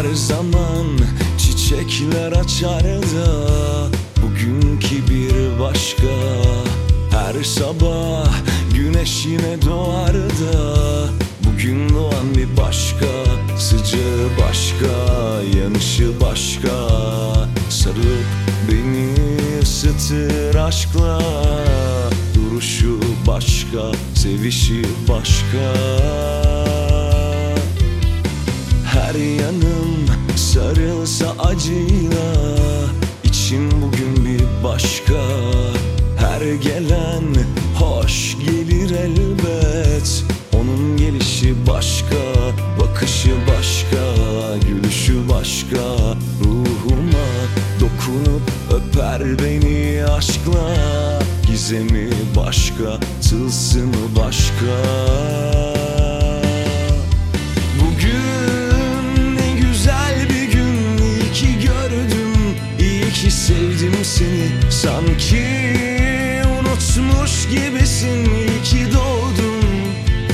Her zaman çiçekler açar da Bugünkü bir başka. Her sabah güneş yine doğar da Bugün doğan bir başka. Sıcağı başka Yanışı başka. Sarılıp beni ısıtır aşkla. Duruşu başka Sevişi başka. Her yanım sarılsa acıyla İçim bugün bir başka. Her gelen hoş gelir elbet Onun gelişi başka Bakışı başka Gülüşü başka. Ruhuma dokunup öper beni aşkla Gizemi başka Tılsımı başka Sanki unutmuş gibisin iyi ki doğdum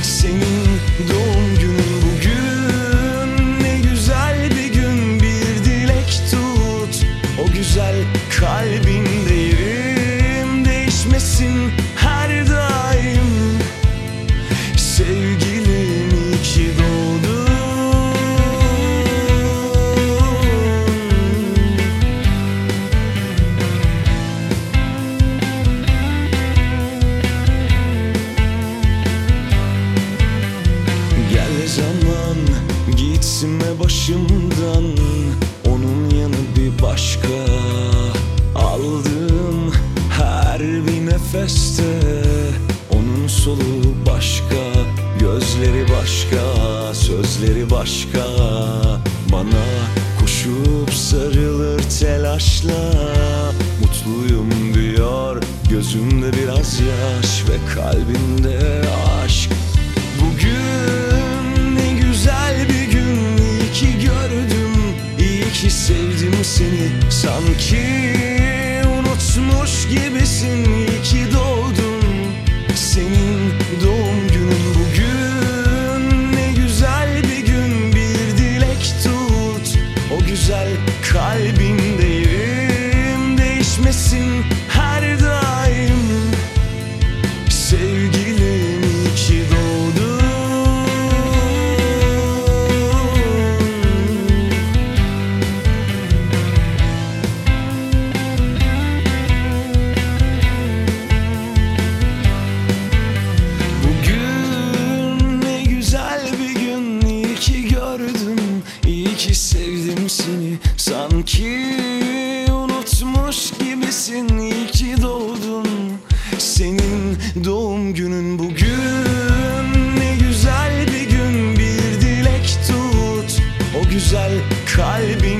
Senin doğum günün bugün ne güzel bir gün bir dilek tut. O güzel kalbinde yerim değişmesin her daim başımdan Onun yanı bir başka. Aldığım her bir nefeste Onun soluğu başka. Gözleri başka Sözleri başka. Bana koşup sarılır telaşla. Mutluyum diyor Gözümde biraz yaş Ve kalbimde Sanki unutmuş gibisin iyi ki doğdun. Senin doğum günün bugün ne güzel bir gün bir dilek tut. O güzel kalbinde yerim değişmesin ki doğdun. Senin doğum günün bugün. Ne güzel bir gün bir dilek tut. O güzel değişmesin